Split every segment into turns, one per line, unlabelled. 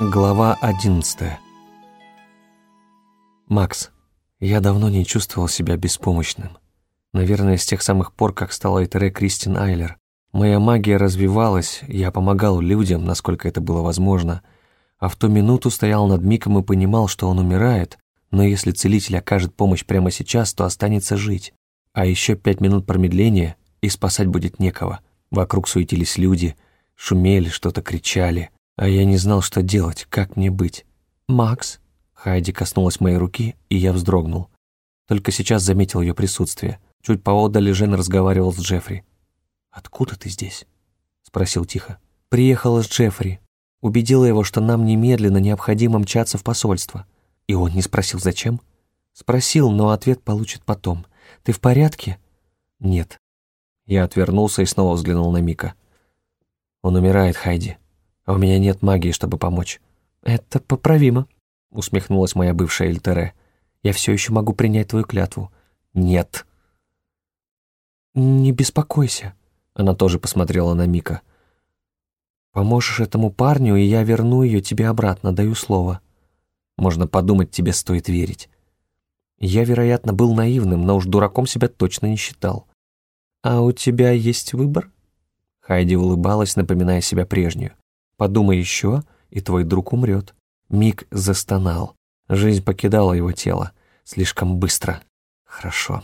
Глава 11 Макс, я давно не чувствовал себя беспомощным. Наверное, с тех самых пор, как стала Этере Кристин Айлер. Моя магия развивалась, я помогал людям, насколько это было возможно, а в ту минуту стоял над Миком и понимал, что он умирает, но если целитель окажет помощь прямо сейчас, то останется жить. А еще пять минут промедления, и спасать будет некого. Вокруг суетились люди, шумели, что-то кричали. А я не знал, что делать, как мне быть. «Макс?» Хайди коснулась моей руки, и я вздрогнул. Только сейчас заметил ее присутствие. Чуть поодаль Жен разговаривал с Джеффри. «Откуда ты здесь?» — спросил тихо. «Приехала с Джеффри. Убедила его, что нам немедленно необходимо мчаться в посольство. И он не спросил, зачем? Спросил, но ответ получит потом. Ты в порядке?» «Нет». Я отвернулся и снова взглянул на Мика. «Он умирает, Хайди а у меня нет магии, чтобы помочь». «Это поправимо», — усмехнулась моя бывшая Эльтере. «Я все еще могу принять твою клятву». «Нет». «Не беспокойся», — она тоже посмотрела на Мика. «Поможешь этому парню, и я верну ее тебе обратно, даю слово. Можно подумать, тебе стоит верить». Я, вероятно, был наивным, но уж дураком себя точно не считал. «А у тебя есть выбор?» Хайди улыбалась, напоминая себя прежнюю. Подумай еще, и твой друг умрет. Мик застонал. Жизнь покидала его тело. Слишком быстро. Хорошо.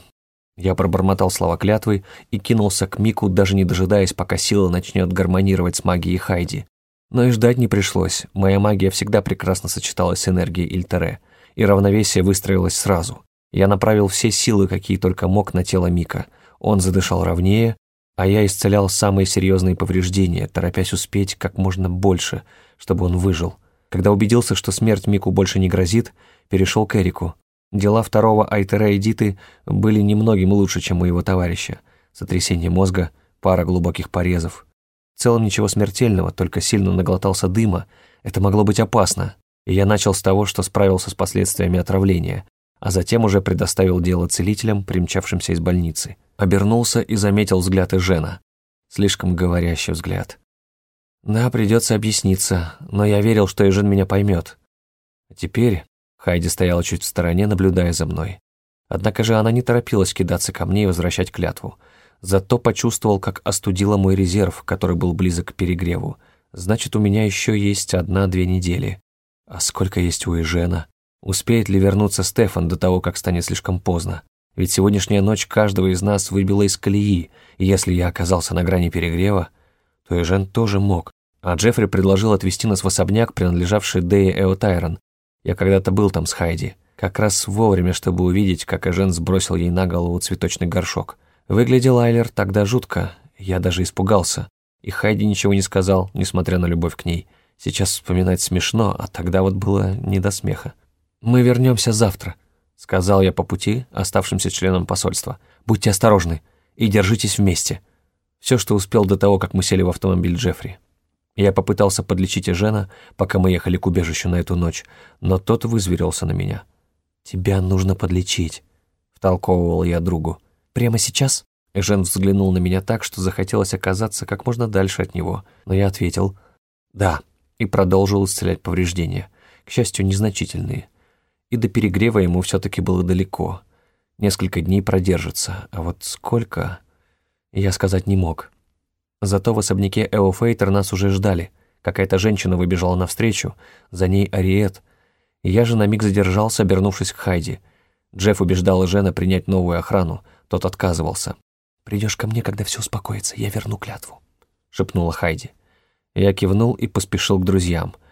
Я пробормотал слова клятвы и кинулся к Мику, даже не дожидаясь, пока сила начнет гармонировать с магией Хайди. Но и ждать не пришлось. Моя магия всегда прекрасно сочеталась с энергией Ильтере, и равновесие выстроилось сразу. Я направил все силы, какие только мог, на тело Мика. Он задышал ровнее, а я исцелял самые серьезные повреждения, торопясь успеть как можно больше, чтобы он выжил. Когда убедился, что смерть Мику больше не грозит, перешел к Эрику. Дела второго Айтера и Диты были немногим лучше, чем у его товарища. Сотрясение мозга, пара глубоких порезов. В целом ничего смертельного, только сильно наглотался дыма. Это могло быть опасно. И я начал с того, что справился с последствиями отравления, а затем уже предоставил дело целителям, примчавшимся из больницы. Обернулся и заметил взгляд Эжена. Слишком говорящий взгляд. Да, придется объясниться, но я верил, что Эжен меня поймет. А теперь Хайди стояла чуть в стороне, наблюдая за мной. Однако же она не торопилась кидаться ко мне и возвращать клятву. Зато почувствовал, как остудила мой резерв, который был близок к перегреву. Значит, у меня еще есть одна-две недели. А сколько есть у Эжена? Успеет ли вернуться Стефан до того, как станет слишком поздно? Ведь сегодняшняя ночь каждого из нас выбила из колеи, и если я оказался на грани перегрева, то Эжен тоже мог. А Джеффри предложил отвезти нас в особняк, принадлежавший Дее Эотайрон. Я когда-то был там с Хайди. Как раз вовремя, чтобы увидеть, как Эжен сбросил ей на голову цветочный горшок. Выглядел Айлер тогда жутко, я даже испугался. И Хайди ничего не сказал, несмотря на любовь к ней. Сейчас вспоминать смешно, а тогда вот было не до смеха. «Мы вернемся завтра», сказал я по пути оставшимся членам посольства. «Будьте осторожны и держитесь вместе». Все, что успел до того, как мы сели в автомобиль Джеффри. Я попытался подлечить Эжена, пока мы ехали к убежищу на эту ночь, но тот вызверился на меня. «Тебя нужно подлечить», — втолковывал я другу. «Прямо сейчас?» Эжен взглянул на меня так, что захотелось оказаться как можно дальше от него, но я ответил «да» и продолжил исцелять повреждения, к счастью, незначительные и до перегрева ему все-таки было далеко. Несколько дней продержится, а вот сколько, я сказать не мог. Зато в особняке Эофейтер нас уже ждали. Какая-то женщина выбежала навстречу, за ней Ариет. Я же на миг задержался, обернувшись к Хайди. Джефф убеждал Жена принять новую охрану, тот отказывался. «Придешь ко мне, когда все успокоится, я верну клятву», — шепнула Хайди. Я кивнул и поспешил к друзьям —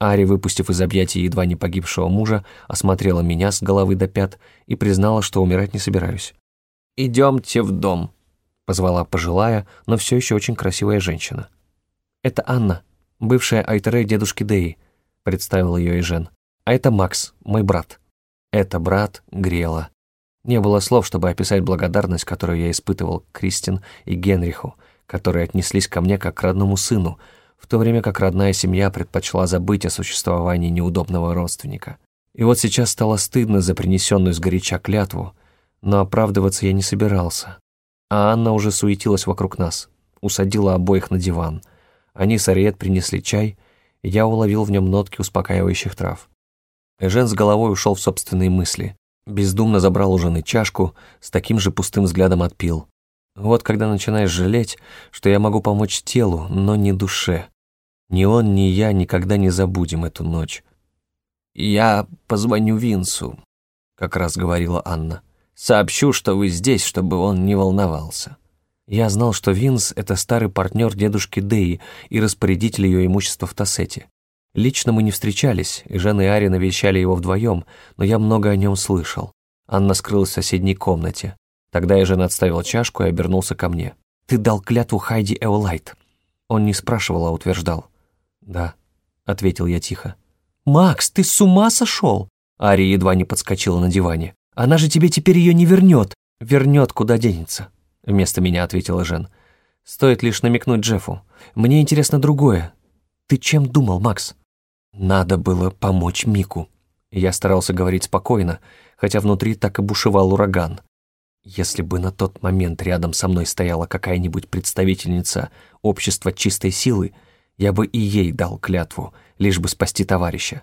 Ари, выпустив из объятий едва не погибшего мужа, осмотрела меня с головы до пят и признала, что умирать не собираюсь. «Идемте в дом», — позвала пожилая, но все еще очень красивая женщина. «Это Анна, бывшая Айтере дедушки Деи», — представил ее и Жен. «А это Макс, мой брат». Это брат Грела. Не было слов, чтобы описать благодарность, которую я испытывал Кристин и Генриху, которые отнеслись ко мне как к родному сыну — в то время как родная семья предпочла забыть о существовании неудобного родственника. И вот сейчас стало стыдно за принесенную сгоряча клятву, но оправдываться я не собирался. А Анна уже суетилась вокруг нас, усадила обоих на диван. Они с Ариет принесли чай, Я уловил в нем нотки успокаивающих трав. Эжен с головой ушел в собственные мысли. Бездумно забрал у жены чашку, с таким же пустым взглядом отпил. Вот когда начинаешь жалеть, что я могу помочь телу, но не душе. Ни он, ни я никогда не забудем эту ночь. «Я позвоню Винсу», — как раз говорила Анна. «Сообщу, что вы здесь, чтобы он не волновался». Я знал, что Винс — это старый партнер дедушки Дэи и распорядитель ее имущества в Тассете. Лично мы не встречались, и Жена и Ари навещали его вдвоем, но я много о нем слышал. Анна скрылась в соседней комнате. Тогда я Жена отставил чашку и обернулся ко мне. «Ты дал клятву Хайди Эолайт». Он не спрашивал, а утверждал. «Да», — ответил я тихо. «Макс, ты с ума сошел?» Ари едва не подскочила на диване. «Она же тебе теперь ее не вернет». «Вернет, куда денется», — вместо меня ответила Жен. «Стоит лишь намекнуть Джеффу. Мне интересно другое. Ты чем думал, Макс?» «Надо было помочь Мику». Я старался говорить спокойно, хотя внутри так и бушевал ураган. Если бы на тот момент рядом со мной стояла какая-нибудь представительница общества чистой силы, я бы и ей дал клятву, лишь бы спасти товарища.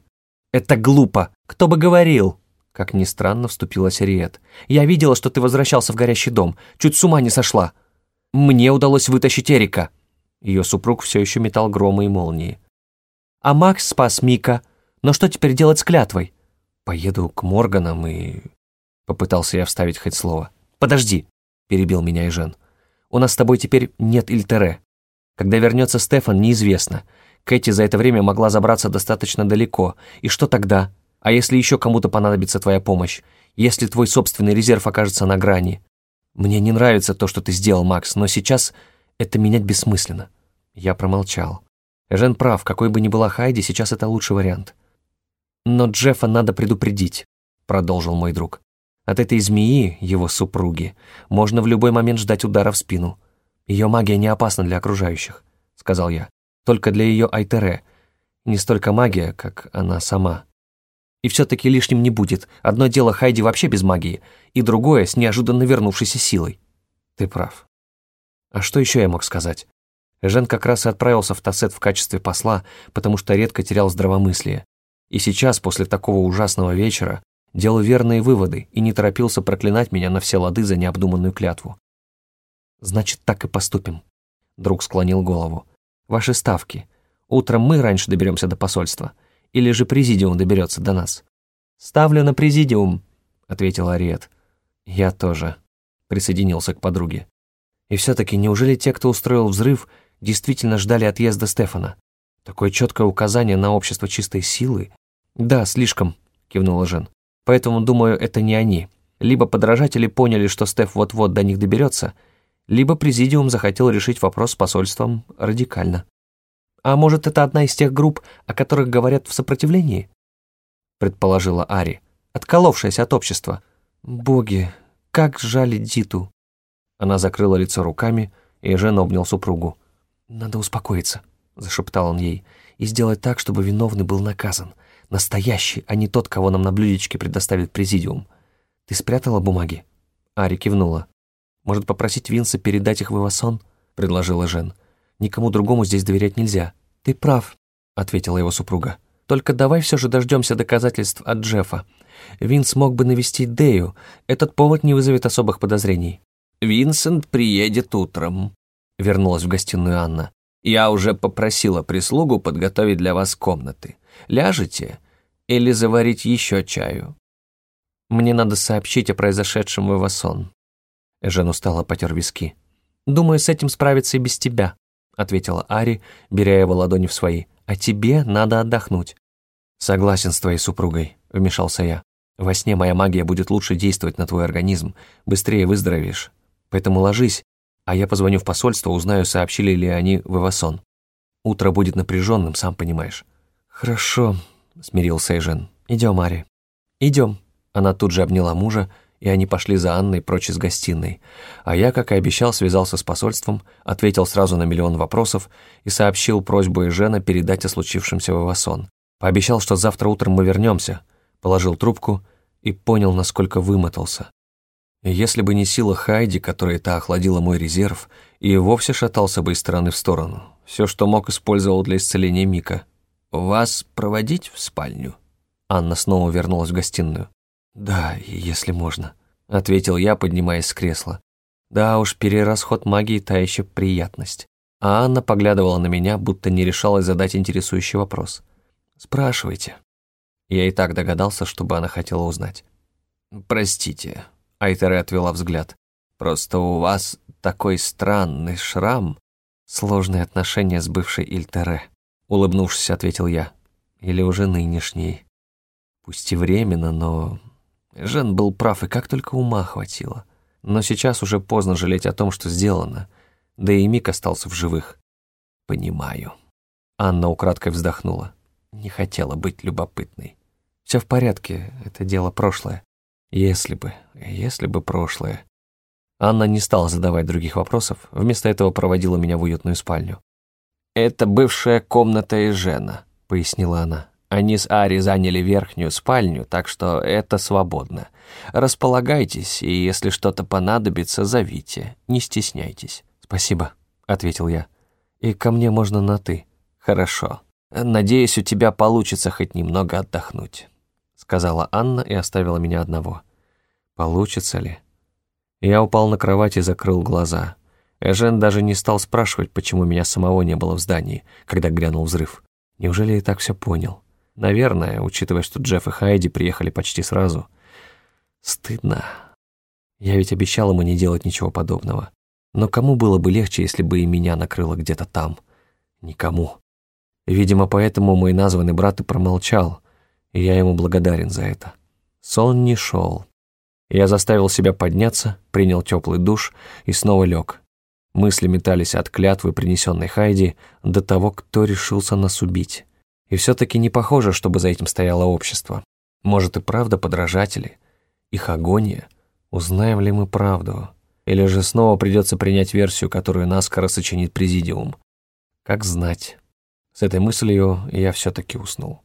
«Это глупо! Кто бы говорил!» Как ни странно, вступилась Риет. «Я видела, что ты возвращался в горящий дом. Чуть с ума не сошла. Мне удалось вытащить Эрика». Ее супруг все еще метал громы и молнии. «А Макс спас Мика. Но что теперь делать с клятвой?» «Поеду к Морганам и...» Попытался я вставить хоть слово. «Подожди», — перебил меня Ижен. «У нас с тобой теперь нет Ильтере. Когда вернется Стефан, неизвестно. Кэти за это время могла забраться достаточно далеко. И что тогда? А если еще кому-то понадобится твоя помощь? Если твой собственный резерв окажется на грани? Мне не нравится то, что ты сделал, Макс, но сейчас это менять бессмысленно. Я промолчал. Жен прав, какой бы ни была Хайди, сейчас это лучший вариант. Но Джеффа надо предупредить, продолжил мой друг. От этой змеи, его супруги, можно в любой момент ждать удара в спину. Ее магия не опасна для окружающих», — сказал я. «Только для ее Айтере. Не столько магия, как она сама. И все-таки лишним не будет. Одно дело Хайди вообще без магии, и другое с неожиданно вернувшейся силой». «Ты прав». А что еще я мог сказать? Жен как раз и отправился в Тассет в качестве посла, потому что редко терял здравомыслие. И сейчас, после такого ужасного вечера, делал верные выводы и не торопился проклинать меня на все лады за необдуманную клятву. «Значит, так и поступим», — друг склонил голову. «Ваши ставки. Утром мы раньше доберемся до посольства, или же президиум доберется до нас?» «Ставлю на президиум», — ответил Ариет. «Я тоже», — присоединился к подруге. «И все-таки неужели те, кто устроил взрыв, действительно ждали отъезда Стефана? Такое четкое указание на общество чистой силы?» «Да, слишком», — кивнула Жен. «Поэтому, думаю, это не они. Либо подражатели поняли, что Стеф вот-вот до них доберется, — либо президиум захотел решить вопрос с посольством радикально. «А может, это одна из тех групп, о которых говорят в сопротивлении?» предположила Ари, отколовшаяся от общества. «Боги, как жаль Диту!» Она закрыла лицо руками, и Жен обнял супругу. «Надо успокоиться», — зашептал он ей, «и сделать так, чтобы виновный был наказан. Настоящий, а не тот, кого нам на блюдечке предоставит президиум. Ты спрятала бумаги?» Ари кивнула. Может, попросить Винса передать их в Ивасон?» — предложила Жен. «Никому другому здесь доверять нельзя». «Ты прав», — ответила его супруга. «Только давай все же дождемся доказательств от Джеффа. Винс мог бы навестить Дэю. Этот повод не вызовет особых подозрений».
«Винсент приедет утром», — вернулась в гостиную Анна. «Я уже попросила прислугу подготовить для вас комнаты. Ляжете или заварить еще чаю?»
«Мне надо сообщить о произошедшем в Ивасон», Жен устало потер виски. «Думаю, с этим справиться и без тебя», — ответила Ари, беря его ладони в свои. «А тебе надо отдохнуть». «Согласен с твоей супругой», — вмешался я. «Во сне моя магия будет лучше действовать на твой организм, быстрее выздоровеешь. Поэтому ложись, а я позвоню в посольство, узнаю, сообщили ли они в Ивасон. Утро будет напряженным, сам понимаешь». «Хорошо», — смирился Эжен. «Идем, Ари». «Идем». Она тут же обняла мужа, и они пошли за Анной прочь из гостиной. А я, как и обещал, связался с посольством, ответил сразу на миллион вопросов и сообщил просьбу Эжена передать о случившемся в Ивасон. Пообещал, что завтра утром мы вернемся, положил трубку и понял, насколько вымотался. если бы не сила Хайди, которая та охладила мой резерв, и вовсе шатался бы из стороны в сторону. Все, что мог, использовал для исцеления Мика.
Вас проводить в спальню?»
Анна снова вернулась в гостиную. «Да, если можно», — ответил я, поднимаясь с кресла. «Да уж, перерасход магии — та еще приятность». А Анна поглядывала на меня, будто не решалась задать интересующий вопрос. «Спрашивайте». Я и так догадался, чтобы она хотела узнать.
«Простите», — Айтере отвела взгляд. «Просто у вас такой странный шрам».
«Сложные отношения с бывшей Ильтере», — улыбнувшись, ответил я. «Или уже нынешней. Пусть и временно, но...» Жен был прав, и как только ума хватило. Но сейчас уже поздно жалеть о том, что сделано. Да и Мик остался в живых.
«Понимаю».
Анна украдкой вздохнула. Не хотела быть любопытной. Все в порядке, это дело прошлое. Если бы, если бы прошлое. Анна не стала задавать других вопросов, вместо этого проводила меня в уютную спальню.
«Это бывшая комната Эжена», — пояснила она. «Они с Ари заняли верхнюю спальню, так что это свободно. Располагайтесь, и если что-то понадобится, зовите. Не стесняйтесь».
«Спасибо», — ответил я. «И ко мне можно на «ты».
«Хорошо. Надеюсь, у тебя получится хоть немного отдохнуть»
сказала Анна и оставила меня одного. Получится ли? Я упал на кровать и закрыл глаза. Эжен даже не стал спрашивать, почему меня самого не было в здании, когда грянул взрыв. Неужели я так все понял? Наверное, учитывая, что Джефф и Хайди приехали почти сразу. Стыдно. Я ведь обещал ему не делать ничего подобного. Но кому было бы легче, если бы и меня накрыло где-то там? Никому. Видимо, поэтому мой названный брат и промолчал, и я ему благодарен за это. Сон не шел. Я заставил себя подняться, принял теплый душ и снова лег. Мысли метались от клятвы, принесенной Хайди, до того, кто решился нас убить. И все-таки не похоже, чтобы за этим стояло общество. Может и правда подражатели? Их агония? Узнаем ли мы правду? Или же снова придется принять версию, которую наскоро сочинит Президиум? Как знать. С этой мыслью я все-таки уснул.